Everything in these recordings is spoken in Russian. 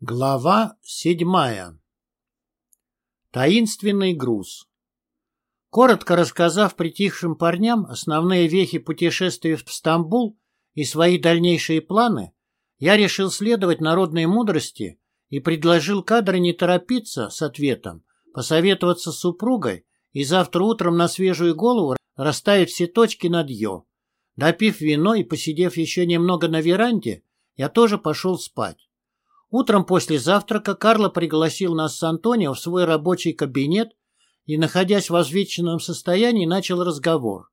Глава седьмая. Таинственный груз. Коротко рассказав притихшим парням основные вехи путешествия в Стамбул и свои дальнейшие планы, я решил следовать народной мудрости и предложил кадры не торопиться с ответом, посоветоваться с супругой и завтра утром на свежую голову расставить все точки над «ё». Допив вино и посидев еще немного на веранде, я тоже пошел спать. Утром после завтрака Карло пригласил нас с Антонио в свой рабочий кабинет и, находясь в возвеченном состоянии, начал разговор.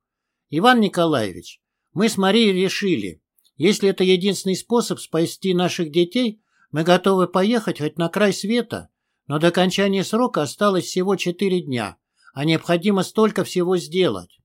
«Иван Николаевич, мы с Марией решили, если это единственный способ спасти наших детей, мы готовы поехать хоть на край света, но до окончания срока осталось всего четыре дня, а необходимо столько всего сделать».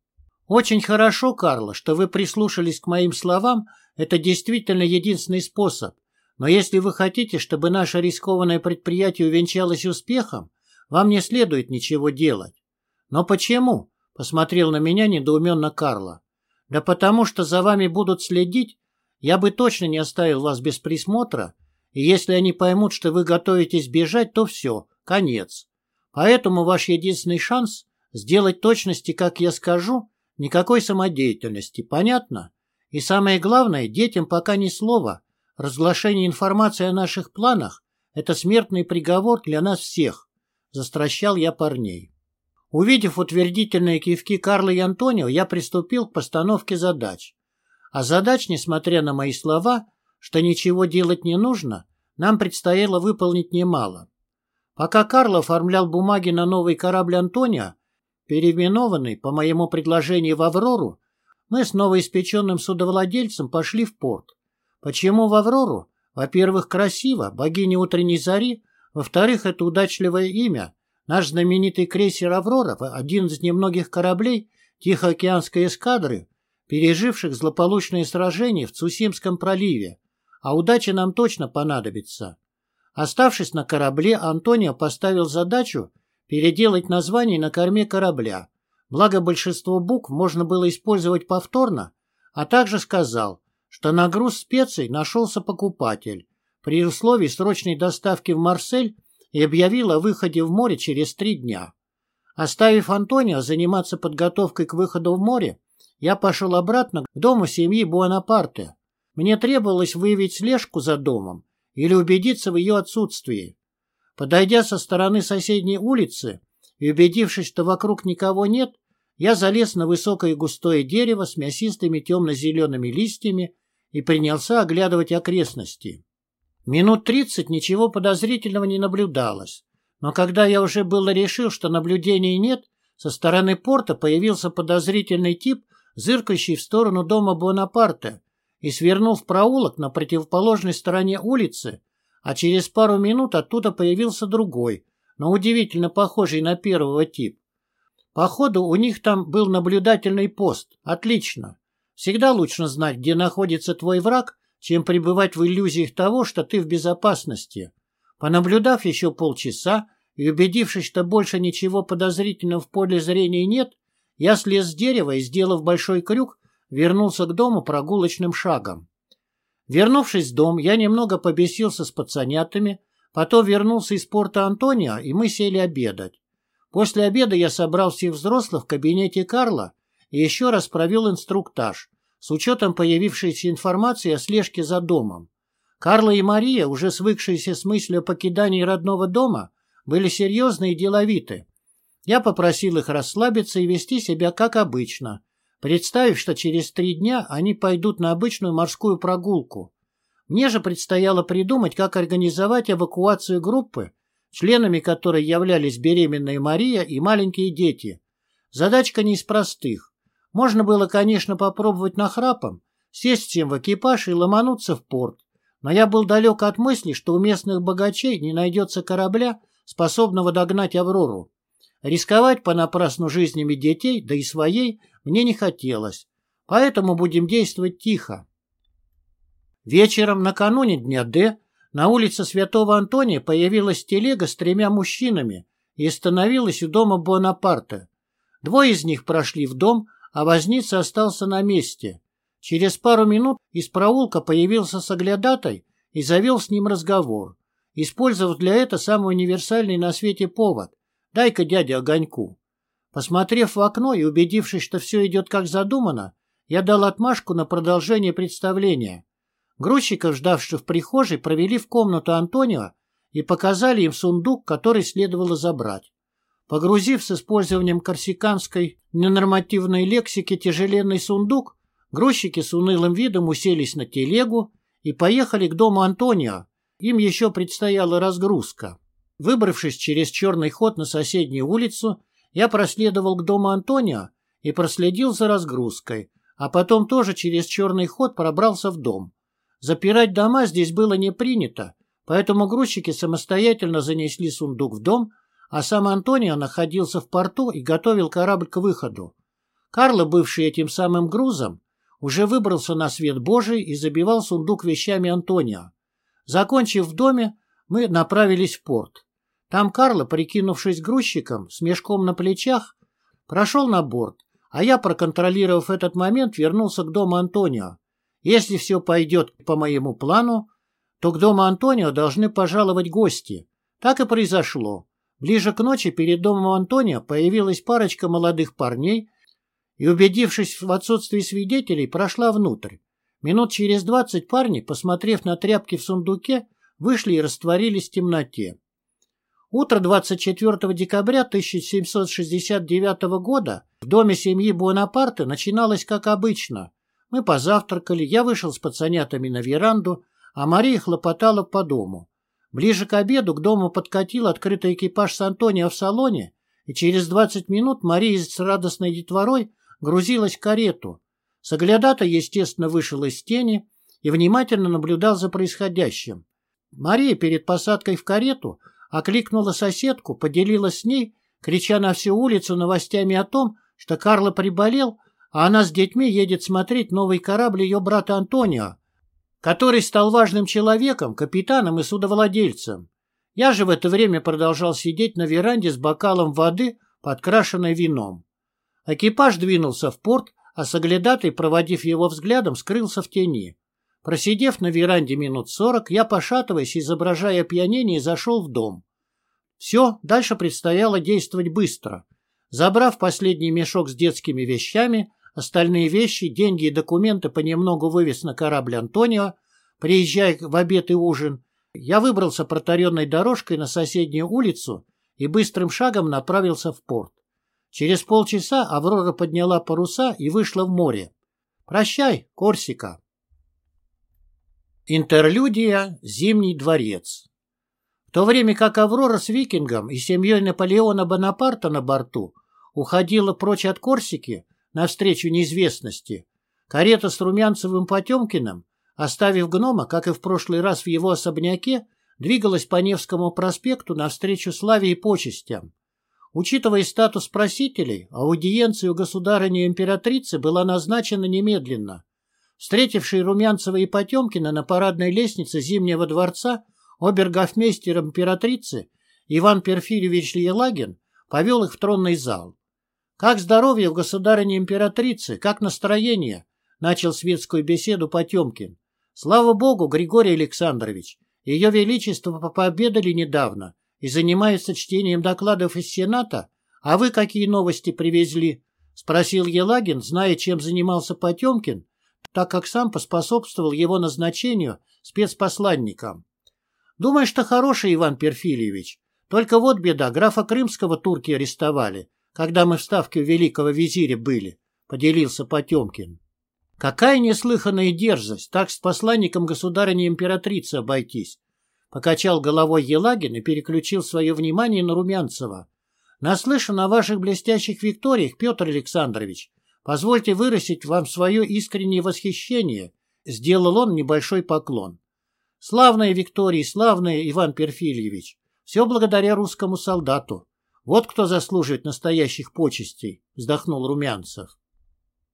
«Очень хорошо, Карло, что вы прислушались к моим словам, это действительно единственный способ, но если вы хотите, чтобы наше рискованное предприятие увенчалось успехом, вам не следует ничего делать. Но почему? Посмотрел на меня недоуменно Карла. Да потому что за вами будут следить. Я бы точно не оставил вас без присмотра. И если они поймут, что вы готовитесь бежать, то все, конец. Поэтому ваш единственный шанс сделать точности, как я скажу, никакой самодеятельности, понятно? И самое главное, детям пока ни слова, Разглашение информации о наших планах – это смертный приговор для нас всех, застращал я парней. Увидев утвердительные кивки Карла и Антонио, я приступил к постановке задач. А задач, несмотря на мои слова, что ничего делать не нужно, нам предстояло выполнить немало. Пока Карло оформлял бумаги на новый корабль Антонио, переименованный по моему предложению в «Аврору», мы с новоиспеченным судовладельцем пошли в порт. Почему в Аврору? Во-первых, красиво, богиня утренней зари. Во-вторых, это удачливое имя. Наш знаменитый крейсер «Аврора» — один из немногих кораблей Тихоокеанской эскадры, переживших злополучные сражения в Цусимском проливе. А удача нам точно понадобится. Оставшись на корабле, Антонио поставил задачу переделать название на корме корабля. Благо большинство букв можно было использовать повторно, а также сказал, что на груз специй нашелся покупатель при условии срочной доставки в Марсель и объявил о выходе в море через три дня. Оставив Антонио заниматься подготовкой к выходу в море, я пошел обратно к дому семьи Буанапарте. Мне требовалось выявить слежку за домом или убедиться в ее отсутствии. Подойдя со стороны соседней улицы и убедившись, что вокруг никого нет, я залез на высокое густое дерево с мясистыми темно-зелеными листьями и принялся оглядывать окрестности. Минут тридцать ничего подозрительного не наблюдалось, но когда я уже было решил, что наблюдений нет, со стороны порта появился подозрительный тип, зыркающий в сторону дома Бонапарта, и свернул в проулок на противоположной стороне улицы, а через пару минут оттуда появился другой, но удивительно похожий на первого тип. Походу, у них там был наблюдательный пост. Отлично. Всегда лучше знать, где находится твой враг, чем пребывать в иллюзиях того, что ты в безопасности. Понаблюдав еще полчаса и убедившись, что больше ничего подозрительного в поле зрения нет, я слез с дерева и, сделав большой крюк, вернулся к дому прогулочным шагом. Вернувшись в дом, я немного побесился с пацанятами, потом вернулся из порта Антонио, и мы сели обедать. После обеда я собрал всех взрослых в кабинете Карла и еще раз провел инструктаж, с учетом появившейся информации о слежке за домом. Карла и Мария, уже свыкшиеся с мыслью о покидании родного дома, были серьезны и деловиты. Я попросил их расслабиться и вести себя как обычно, представив, что через три дня они пойдут на обычную морскую прогулку. Мне же предстояло придумать, как организовать эвакуацию группы, членами которой являлись беременная Мария и маленькие дети. Задачка не из простых. Можно было, конечно, попробовать нахрапом, сесть всем в экипаж и ломануться в порт, но я был далек от мысли, что у местных богачей не найдется корабля, способного догнать Аврору. Рисковать понапрасну жизнями детей, да и своей, мне не хотелось, поэтому будем действовать тихо. Вечером, накануне дня Д, на улице Святого Антония появилась телега с тремя мужчинами и остановилась у дома Бонапарта. Двое из них прошли в дом, а возница остался на месте. Через пару минут из проулка появился соглядатай и завел с ним разговор. использовав для этого самый универсальный на свете повод. Дай-ка дяде огоньку. Посмотрев в окно и убедившись, что все идет как задумано, я дал отмашку на продолжение представления. Грузчиков, ждавших в прихожей, провели в комнату Антонио и показали им сундук, который следовало забрать. Погрузив с использованием корсиканской ненормативной лексики тяжеленный сундук, грузчики с унылым видом уселись на телегу и поехали к дому Антонио. Им еще предстояла разгрузка. Выбравшись через черный ход на соседнюю улицу, я проследовал к дому Антонио и проследил за разгрузкой, а потом тоже через черный ход пробрался в дом. Запирать дома здесь было не принято, поэтому грузчики самостоятельно занесли сундук в дом, а сам Антонио находился в порту и готовил корабль к выходу. Карло, бывший этим самым грузом, уже выбрался на свет Божий и забивал сундук вещами Антонио. Закончив в доме, мы направились в порт. Там Карло, прикинувшись грузчиком, с мешком на плечах, прошел на борт, а я, проконтролировав этот момент, вернулся к дому Антонио. Если все пойдет по моему плану, то к дому Антонио должны пожаловать гости. Так и произошло. Ближе к ночи перед домом Антония появилась парочка молодых парней и, убедившись в отсутствии свидетелей, прошла внутрь. Минут через двадцать парни, посмотрев на тряпки в сундуке, вышли и растворились в темноте. Утро 24 декабря 1769 года в доме семьи Буонапарте начиналось как обычно. Мы позавтракали, я вышел с пацанятами на веранду, а Мария хлопотала по дому. Ближе к обеду к дому подкатил открытый экипаж с Антонио в салоне, и через двадцать минут Мария с радостной детворой грузилась в карету. Соглядата, естественно, вышел из тени и внимательно наблюдал за происходящим. Мария перед посадкой в карету окликнула соседку, поделилась с ней, крича на всю улицу новостями о том, что Карло приболел, а она с детьми едет смотреть новый корабль ее брата Антонио, который стал важным человеком, капитаном и судовладельцем. Я же в это время продолжал сидеть на веранде с бокалом воды, подкрашенной вином. Экипаж двинулся в порт, а соглядатый, проводив его взглядом, скрылся в тени. Просидев на веранде минут сорок, я, пошатываясь, изображая опьянение, зашел в дом. Все, дальше предстояло действовать быстро. Забрав последний мешок с детскими вещами, Остальные вещи, деньги и документы понемногу вывез на корабль Антонио, приезжая в обед и ужин. Я выбрался протаренной дорожкой на соседнюю улицу и быстрым шагом направился в порт. Через полчаса Аврора подняла паруса и вышла в море. «Прощай, Корсика!» Интерлюдия «Зимний дворец» В то время как Аврора с викингом и семьей Наполеона Бонапарта на борту уходила прочь от Корсики, навстречу неизвестности. Карета с Румянцевым Потемкиным, оставив гнома, как и в прошлый раз в его особняке, двигалась по Невскому проспекту навстречу славе и почестям. Учитывая статус просителей, аудиенция у государыни-императрицы была назначена немедленно. Встретивший Румянцева и Потемкина на парадной лестнице Зимнего дворца обергофмейстер императрицы Иван Перфирьевич Елагин повел их в тронный зал. «Как здоровье у государыни-императрицы? Как настроение?» — начал светскую беседу Потемкин. «Слава богу, Григорий Александрович, ее величество пообедали недавно и занимаются чтением докладов из Сената. А вы какие новости привезли?» — спросил Елагин, зная, чем занимался Потемкин, так как сам поспособствовал его назначению спецпосланником. «Думаю, что хороший, Иван Перфильевич. Только вот беда, графа Крымского турки арестовали когда мы в ставке у великого визиря были, — поделился Потемкин. Какая неслыханная дерзость, так с посланником государыни императрицы обойтись. Покачал головой Елагин и переключил свое внимание на Румянцева. Наслышан о ваших блестящих викториях, Петр Александрович. Позвольте выразить вам свое искреннее восхищение. Сделал он небольшой поклон. Славная Виктория, славная Иван Перфильевич. Все благодаря русскому солдату. Вот кто заслуживает настоящих почестей, вздохнул Румянцев.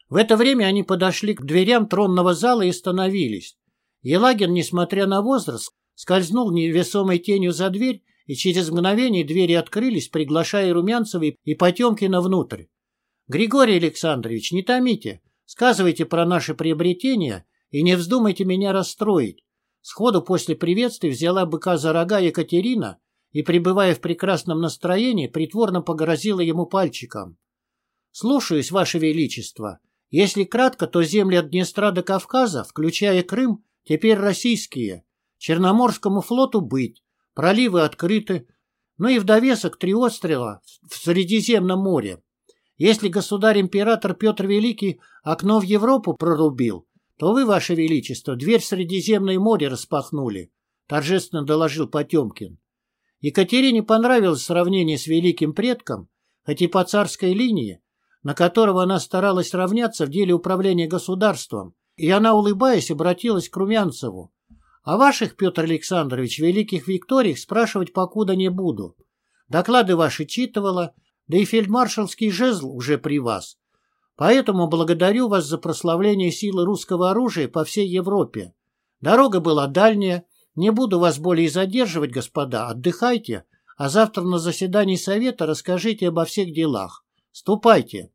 В это время они подошли к дверям тронного зала и остановились. Елагин, несмотря на возраст, скользнул невесомой тенью за дверь, и через мгновение двери открылись, приглашая Румянцева и Потемкина внутрь. «Григорий Александрович, не томите, сказывайте про наши приобретения и не вздумайте меня расстроить. Сходу после приветствия взяла быка за рога Екатерина и, пребывая в прекрасном настроении, притворно погрозила ему пальчиком. «Слушаюсь, Ваше Величество. Если кратко, то земли от Днестра до Кавказа, включая Крым, теперь российские. Черноморскому флоту быть, проливы открыты, ну и в довесок три отстрела в Средиземном море. Если государь-император Петр Великий окно в Европу прорубил, то вы, Ваше Величество, дверь в Средиземное море распахнули, торжественно доложил Потемкин. Екатерине понравилось сравнение с великим предком, хоть и по царской линии, на которого она старалась равняться в деле управления государством, и она, улыбаясь, обратилась к Румянцеву. «О ваших, Петр Александрович, великих викториях спрашивать покуда не буду. Доклады ваши читывала, да и фельдмаршалский жезл уже при вас. Поэтому благодарю вас за прославление силы русского оружия по всей Европе. Дорога была дальняя, не буду вас более задерживать, господа, отдыхайте, а завтра на заседании совета расскажите обо всех делах. Ступайте.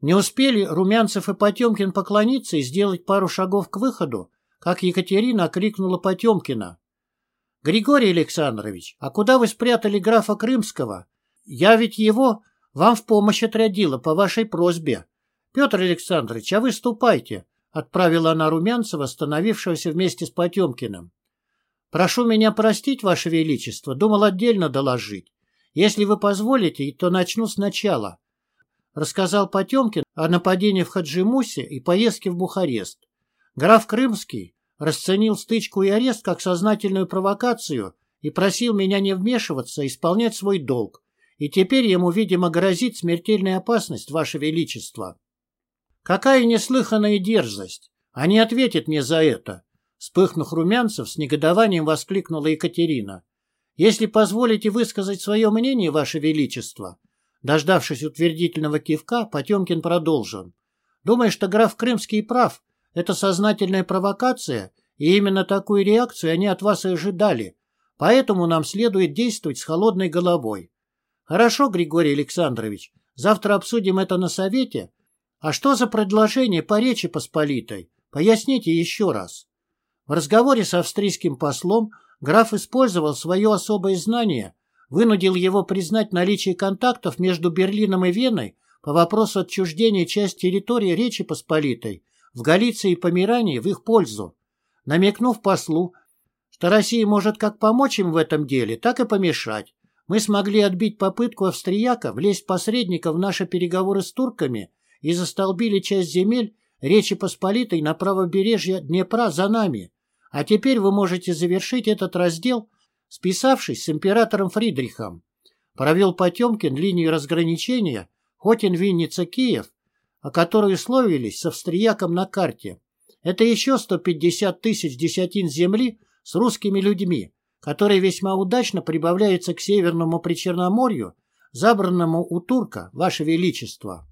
Не успели Румянцев и Потемкин поклониться и сделать пару шагов к выходу, как Екатерина окрикнула Потемкина. — Григорий Александрович, а куда вы спрятали графа Крымского? Я ведь его вам в помощь отрядила по вашей просьбе. Петр Александрович, а вы ступайте, — отправила она Румянцева, остановившегося вместе с Потемкиным. Прошу меня простить, Ваше Величество, думал отдельно доложить. Если вы позволите, то начну сначала. Рассказал Потемкин о нападении в Хаджимусе и поездке в Бухарест. Граф Крымский расценил стычку и арест как сознательную провокацию и просил меня не вмешиваться, исполнять свой долг. И теперь ему, видимо, грозит смертельная опасность, Ваше Величество. Какая неслыханная дерзость! Они ответят мне за это. Вспыхнув румянцев, с негодованием воскликнула Екатерина. «Если позволите высказать свое мнение, Ваше Величество». Дождавшись утвердительного кивка, Потемкин продолжил. «Думаю, что граф Крымский прав. Это сознательная провокация, и именно такую реакцию они от вас и ожидали. Поэтому нам следует действовать с холодной головой. Хорошо, Григорий Александрович, завтра обсудим это на совете. А что за предложение по Речи Посполитой? Поясните еще раз». В разговоре с австрийским послом граф использовал свое особое знание, вынудил его признать наличие контактов между Берлином и Веной по вопросу отчуждения части территории Речи Посполитой в Галиции и Померании в их пользу, намекнув послу, что Россия может как помочь им в этом деле, так и помешать. Мы смогли отбить попытку австрияка влезть посредника в наши переговоры с турками и застолбили часть земель Речи Посполитой на правобережье Днепра за нами, а теперь вы можете завершить этот раздел, списавшись с императором Фридрихом. Провел Потемкин линию разграничения Хотин-Винница-Киев, о которой условились с австрияком на карте. Это еще 150 тысяч десятин земли с русскими людьми, которые весьма удачно прибавляются к Северному Причерноморью, забранному у турка, Ваше Величество.